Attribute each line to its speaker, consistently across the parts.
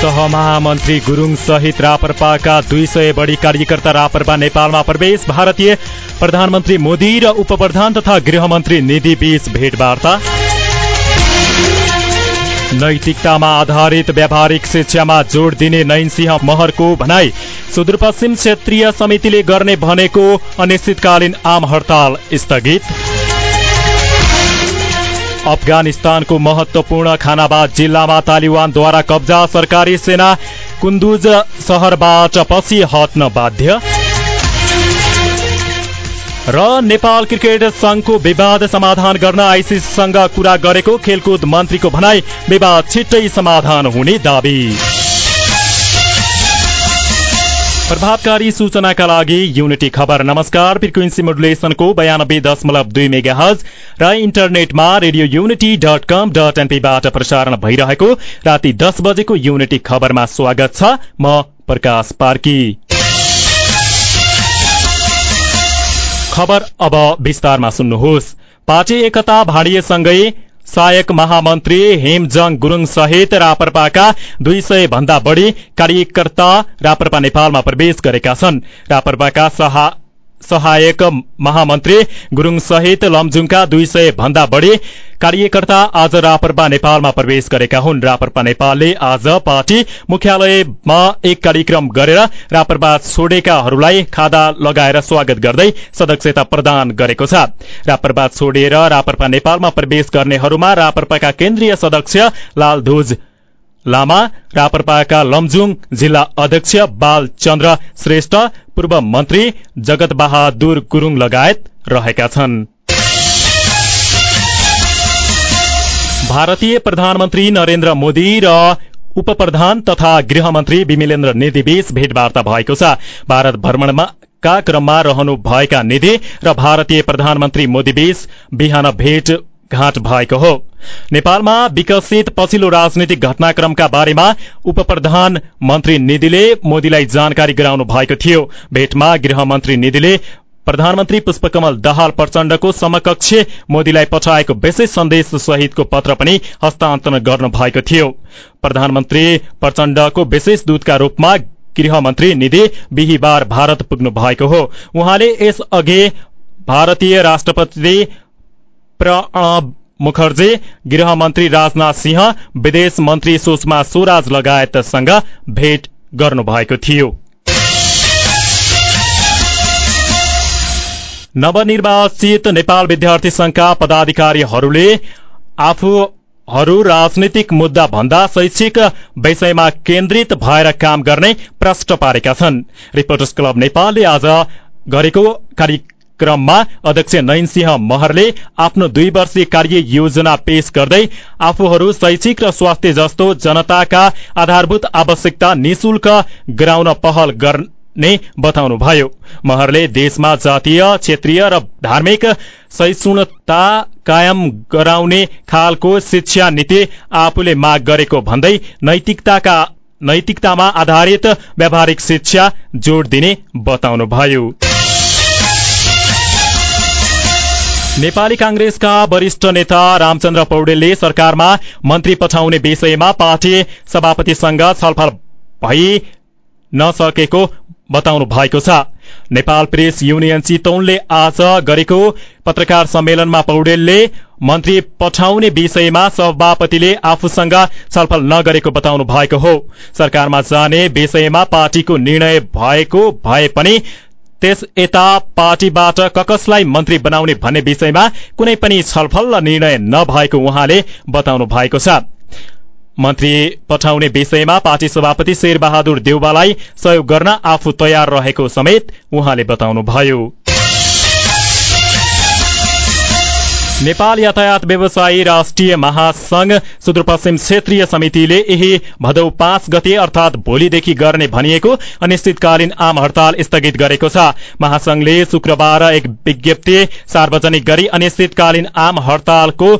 Speaker 1: सहमहामन्त्री गुरुङ सहित रापरपाका दुई सय बढी कार्यकर्ता रापरपा नेपालमा प्रवेश भारतीय प्रधानमन्त्री मोदी र उप प्रधान तथा गृहमन्त्री निधि बीच भेटवार्ता। नैतिकतामा आधारित व्यावहारिक शिक्षामा जोड दिने नैनसिंह महरको भनाई सुदूरपश्चिम क्षेत्रीय समितिले गर्ने भनेको अनिश्चितकालीन आम हडताल स्थगित। अफगानिस्तानको महत्वपूर्ण खानाबाद जिल्लामा तालिबानद्वारा कब्जा सरकारी सेना कुन्दुज सहरबाट पछि हट्न बाध्य। र नेपाल क्रिकेट संघको विवाद समाधान गर्न आइसिसीसँग कुरा गरेको खेलकुद मन्त्रीको भनाई विवाद छिट्टै समाधान हुने दावी। प्रभावकारी सूचनाका लागि युनिटी खबर। नमस्कार फ्रिक्वेन्सी मोडुलेसनको बयानब्बे दशमलव दुई मेगा हज र इन्टरनेटमा radio unity dot com dot एनपीबाट प्रसारण भइरहेको राति दस बजेको युनिटी खबरमा स्वागत छ म प्रकाश पार्की। खबर अब विस्तारमा सुन्नुहोस्। पार्टी एकता भाँडिएसँगै सहायक महामन्त्री हेमजङ गुरूङ सहित रापरपाका दुई सय भन्दा बढ़ी कार्यकर्ता रापरपा नेपालमा प्रवेश गरेका छन्। रापरपाका सहायक महामन्त्री गुरूङ सहित लमजुङका दुई सय भन्दा बढ़ी कार्यकर्ता आज रापरपा नेपालमा प्रवेश गरेका हुन्। रापरपा नेपालले आज पार्टी मुख्यालयमा एक कार्यक्रम गरेर रापरपा छोडेकाहरूलाई खादा लगाएर स्वागत गर्दै सदस्यता प्रदान गरेको छ। रापरपा छोडेर रापरपा नेपालमा प्रवेश गर्नेहरूमा रापरपाका केन्द्रीय सदस्य लालध्वज लामा रापरपाका लमजुङ जिल्ला अध्यक्ष बाल चन्द्र श्रेष्ठ पूर्व मन्त्री जगत बहादुर गुरूङ लगायत रहेका छन्। भारतीय प्रधानमन्त्री नरेन्द्र मोदी र उप प्रधान तथा गृहमन्त्री विमलेन्द्र बीच भेटवार्ता भएको छ। भारत भ्रमणमा का क्रममा रहनु भएका निधि र भारतीय प्रधानमन्त्री मोदी बीच बिहान भेट घाट भएको हो। नेपालमा विकसित पछिल्लो राजनीतिक घटनाक्रमका बारेमा उप प्रधानमन्त्री निधिले मोदीलाई जानकारी गराउनु भएको थियो। भेटमा गृहमन्त्री निधिले प्रधानमन्त्री पुष्पकमल दाहाल प्रचण्डको समकक्ष मोदीलाई पठाएको विशेष सन्देश सहितको पत्र पनि हस्तान्तरण गर्नु भएको थियो। प्रधानमन्त्री प्रचण्डको विशेष दूतका रूपमा गृहमन्त्री निधि बिहिबार भारत पुग्नु भएको हो। उहाँले यसअघि भारतीय राष्ट्रपति प्रणब मुखर्जी गृहमन्त्री राजनाथ सिंह विदेश मन्त्री सुषमा स्वराज लगायतसँग भेट गर्नुभएको थियो। नवनिर्वाचित नेपाल विद्यार्थी संघका पदाधिकारीहरूले आफूहरू राजनीतिक मुद्दा भन्दा शैक्षिक विषयमा केन्द्रित भएर काम गर्ने प्रश्न पारेका छन्। रिपोर्टर्स क्लब नेपालले आज गरेको कार्यक्रममा अध्यक्ष नयनसिंह महरले आफ्नो दुई वर्षीय कार्य योजना पेश गर्दै आफूहरू शैक्षिक र स्वास्थ्य जस्तो जनताका आधारभूत आवश्यकता निशुल्क गराउन पहल गर्ने बताउनुभयो। महरले देशमा जातीय क्षेत्रीय र धार्मिक सहिष्णुता कायम गराउने खालको शिक्षा नीति आफूले माग गरेको भन्दै नैतिकताका नैतिकतामा आधारित व्यावहारिक शिक्षा जोड़ दिने बताउनुभयो। नेपाली कांग्रेसका वरिष्ठ नेता रामचन्द्र पौडेलले सरकारमा मन्त्री पठाउने विषयमा पार्टी सभापतिसँग छलफल भई नसकेको बताउनु भएको छ। नेपाल प्रेस युनियन चितौनले आज गरेको पत्रकार सम्मेलनमा पौडेलले मन्त्री पठाउने विषयमा सभापतिले आफूसँग छलफल नगरेको बताउनु भएको हो। सरकारमा जाने विषयमा पार्टीको निर्णय भएको भए पनि त्यस यता पार्टीबाट ककसलाई मन्त्री बनाउने भन्ने विषयमा कुनै पनि छलफल र निर्णय नभएको उहाँले बताउनु भएको छ। मन्त्री पठाउने विषयमा पार्टी सभापति शेरबहादुर देउवालाई सहयोग गर्न आफू तयार रहेको समेत उहाँले बताउनुभयो। नेपाल यातायात व्यवसायी राष्ट्रिय महासंघ सुदूरपश्चिम क्षेत्रीय समितिले यही भदौ पाँच गते अर्थात भोलिदेखि गर्ने भनिएको अनिश्चितकालीन आम हड़ताल स्थगित गरेको छ। महासंघले शुक्रबार एक विज्ञप्ति सार्वजनिक गरी अनिश्चितकालीन आम हड़तालको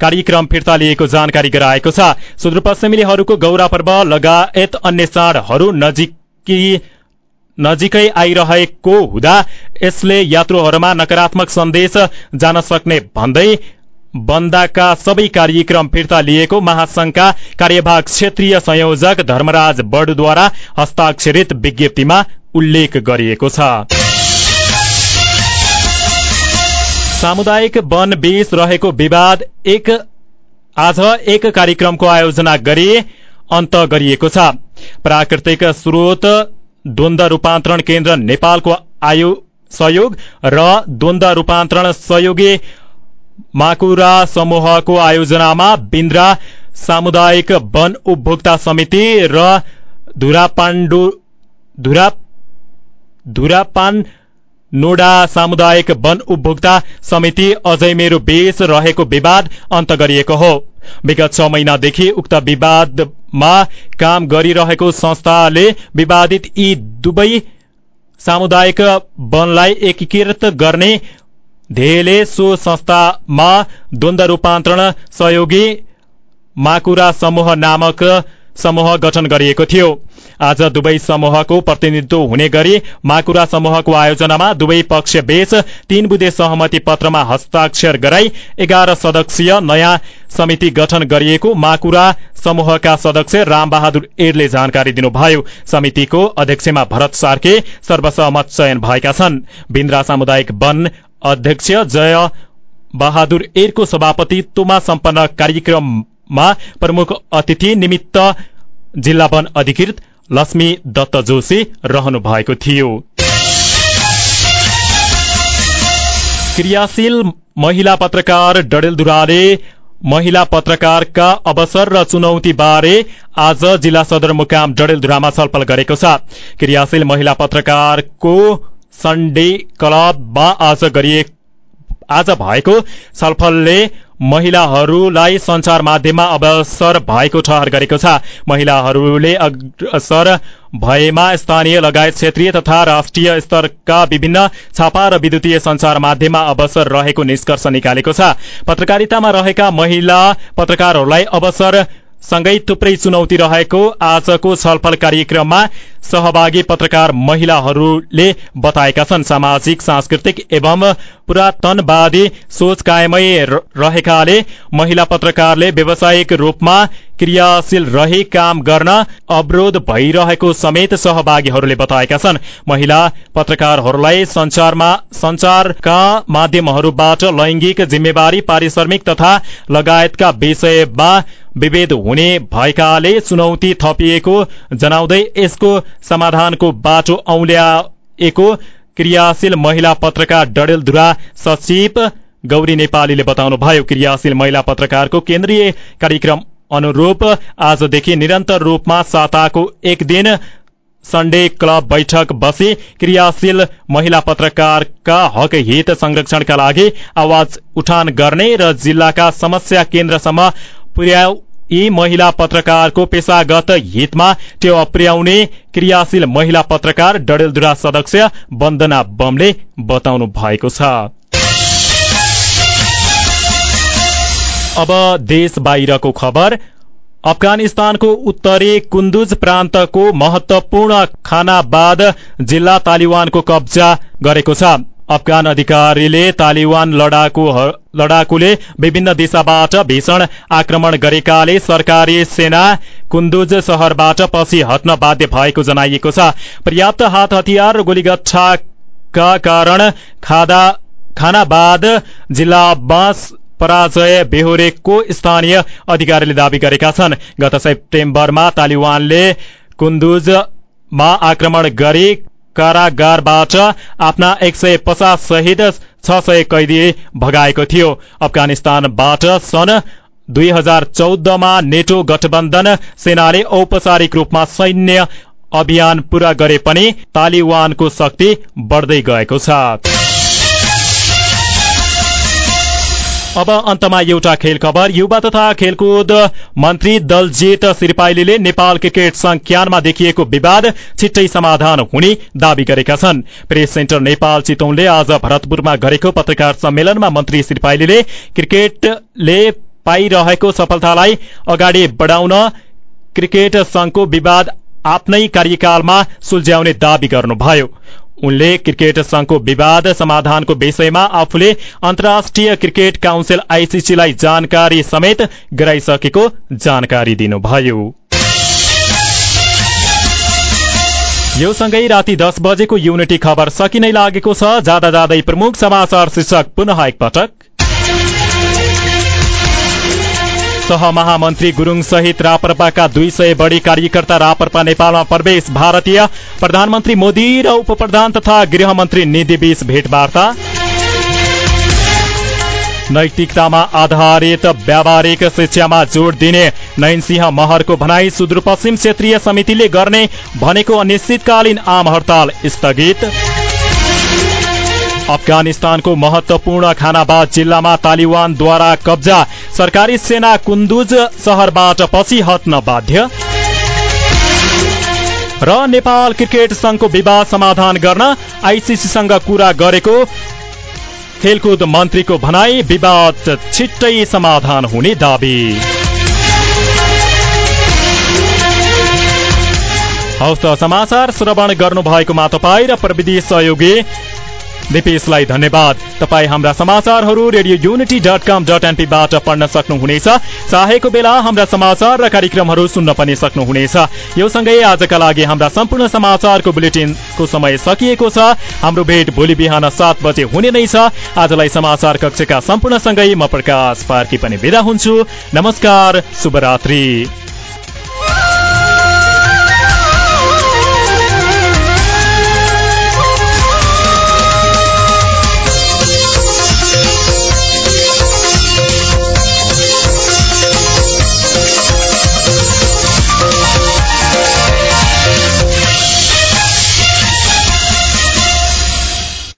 Speaker 1: कार्यक्रम फिर्ता लिएको जानकारी गराएको छ। सुदूरपश्चिमेलीहरूको गौरा पर्व लगायत अन्य चाडहरू नजिकी नजिकै आइरहेको हुँदा यसले यात्रुहरूमा नकारात्मक सन्देश जान सक्ने भन्दै बन्दाका सबै कार्यक्रम फिर्ता लिएको महासंघका कार्यवाहक क्षेत्रीय संयोजक धर्मराज बडुद्वारा हस्ताक्षरित विज्ञप्तिमा उल्लेख गरिएको छ। सामुदायिक वन बीच रहेको विवाद एक आज एक कार्यक्रमको आयोजना गरी अन्त गरिएको छ। प्राकृतिक स्रोत द्वन्द रूपान्तरण केन्द्र नेपालको आयु सहयोग र द्वन्द रूपान्तरण सहयोगी माकुरा समूहको आयोजनामा बिन्द्रा सामुदायिक वन उपभोक्ता समिति र धुरापान नोडा सामुदायिक वन उपभोक्ता समिति अझै मेरो बीच रहेको विवाद अन्त गरिएको हो। विगत छ महिनादेखि उक्त विवादमा काम गरिरहेको संस्थाले विवादित यी दुवै सामुदायिक वनलाई एकीकृत गर्ने ध्येयले सो संस्थामा द्वन्द रूपान्तरण सहयोगी माकुरा समूह नामक समूह गठन गरिएको थियो। आज दुवै समूहको प्रतिनिधित्व हुने गरी माकुरा समूहको आयोजनामा दुवै पक्ष बीच तीन बुधे सहमति पत्रमा हस्ताक्षर गराई एघार सदस्यीय नयाँ समिति गठन गरिएको माकुरा समूहका सदस्य रामबहादुर एडले जानकारी दिनुभयो। समितिको अध्यक्षमा भरत सार्के सर्वसहमत चयन भएका छन्। बिन्द्रा सामुदायिक वन अध्यक्ष जय बहादुर एरको सभापतित्वमा सम्पन्न कार्यक्रममा प्रमुख अतिथि निमित्त जिल्ला वन अधिकृत लक्ष्मी दत्त जोशी रहनु भएको थियो। क्रियाशील महिला पत्रकार डडेलधुराले महिला पत्रकारका अवसर र चुनौती बारे आज जिल्ला सदरमुकाम डडेलधुरामा छलफल गरेको छ। क्रियाशील महिला पत्रकारको सन्डे क्लबमा आज आज भएको छलफलले महिलाहरूलाई संचार माध्यममा अवसर भएको ठहर गरेको छ। महिलाहरूले अग्रसर भएमा स्थानीय लगायत क्षेत्रीय तथा राष्ट्रिय स्तरका विभिन्न छापा र विद्युतीय संचार माध्यममा अवसर रहेको निष्कर्ष निकालेको छ। पत्रकारितामा रहेका महिला पत्रकारहरूलाई अवसर सँगै थुप्रै चुनौती रहेको आजको छलफल कार्यक्रममा सहभागी पत्रकार महिलाहरूले बताएका छन्। सामाजिक सांस्कृतिक एवं पुरातनवादी सोच कायमै रहेकाले महिला पत्रकारले व्यावसायिक रूपमा क्रियाशील रही काम गर्न अवरोध भइरहेको समेत सहभागीहरूले बताएका छन्। महिला पत्रकारहरूलाई संचारमा संचारका माध्यमहरूबाट लैंगिक जिम्मेवारी पारिश्रमिक तथा लगायतका विषयमा विभेद हुने भएकाले चुनौती थपिएको जनाउँदै यसको समाधानको बाटो औल्याएको क्रियाशील महिला पत्रकार डडेलधुरा सचिव गौरी नेपालीले बताउनुभयो। क्रियाशील महिला पत्रकारको केन्द्रीय कार्यक्रम अनुरूप आजदेखि निरन्तर रूपमा साताको एक दिन सन्डे क्लब बैठक बसी क्रियाशील महिला पत्रकारका हक हित संरक्षणका लागि आवाज उठान गर्ने र जिल्लाका समस्या केन्द्रसम्म पुर्याउ यी महिला पत्रकारको पेसागत हितमा टेवा पुर्याउने क्रियाशील महिला पत्रकार डडेलधुरा सदस्य वन्दना बमले बताउनु भएको छ। अब देश बाहिरको खबर। अफगानिस्तानको उत्तरी कुन्दुज प्रान्तको महत्वपूर्ण खानाबाद जिल्ला तालिबानको कब्जा गरेको छ। अफगान अधिकारीले तालिबान लडाकु लडाकुले विभिन्न दिशाबाट भीषण आक्रमण गरेकाले सरकारी सेना कुन्दुज शहरबाट पछि हट्न बाध्य भएको जनाइएको छ। पर्याप्त हात हतियार र गोलीगट्ठाका कारण खादा खानाबाद जिल्लामा पराजय बेहोरेको स्थानीय अधिकारीले दावी गरेका छन्। गत सेप्टेम्बरमा तालिबानले कुन्दुजमा आक्रमण गरी कारागारबाट आफ्ना एक सय पचास सहित छ सय कैदी भगाएको थियो। अफगानिस्तानबाट सन् दुई हजार चौधमा नेटो गठबन्धन सेनाले औपचारिक रूपमा सैन्य अभियान पूरा गरे पनि तालिबानको शक्ति बढ्दै गएको छ। अब अन्तमा एउटा खेल खबर। युवा तथा खेलकुद मन्त्री दलजित सिरपाइलीले नेपाल क्रिकेट संज्ञानमा देखिएको विवाद छिट्टै समाधान हुने दावी गरेका छन्। प्रेस सेन्टर नेपाल चितौनले आज भरतपुरमा गरेको पत्रकार सम्मेलनमा मन्त्री सिरपाइलीले क्रिकेटले पाइरहेको सफलतालाई अगाडि बढाउन क्रिकेट संघको विवाद आफ्नै कार्यकालमा सुल्झ्याउने दावी गर्नुभयो। उनले क्रिकेट संघको विवाद समाधानको विषयमा आफूले अन्तर्राष्ट्रिय क्रिकेट काउन्सिल आईसीसीलाई जानकारी समेत गराइसकेको जानकारी दिनुभयो। यो सँगै राति दस बजेको युनिटी खबर सकिनै लागेको छ। जाँदा जाँदै प्रमुख समाचार शीर्षक पुनः एकपटक। सहमहामन्त्री गुरूङ सहित रापरपाका दुई सय बढी कार्यकर्ता रापरपा नेपालमा प्रवेश भारतीय प्रधानमन्त्री मोदी र उप प्रधान तथा गृहमन्त्री निधि बीच भेटवार्ता। नैतिकतामा आधारित व्यावहारिक शिक्षामा जोड दिने नयनसिंह महरको भनाई सुदूरपश्चिम क्षेत्रीय समितिले गर्ने भनेको अनिश्चितकालीन आम हडताल स्थगित। अफगानिस्तानको महत्वपूर्ण खानाबाद जिल्लामा तालिबानद्वारा कब्जा। सरकारी सेना कुन्दुज सहरबाट पछि हट्न बाध्य। र नेपाल क्रिकेट संघको विवाद समाधान गर्न आइसिसीसँग कुरा गरेको खेलकुद मन्त्रीको भनाई विवाद छिट्टै समाधान हुने दावी। हौस् समाचार श्रवण गर्नुभएकोमा तपाईँ र प्रविधि सहयोगी दिपेशलाई धन्यवाद। तपाईँ हाम्रा समाचारहरू radio unity dot com dot एनपीबाट पढ्न सक्नुहुनेछ। चाहेको बेला हाम्रा समाचार र कार्यक्रमहरू सुन्न पनि सक्नुहुनेछ। यो सँगै आजका लागि हाम्रा सम्पूर्ण समाचारको बुलेटिनको समय सकिएको छ। हाम्रो भेट भोलि बिहान सात बजे हुने नै छ। आजलाई समाचार कक्षका सम्पूर्णसँगै म प्रकाश पार्की पनि विदा हुन्छु। नमस्कार शुभरात्री।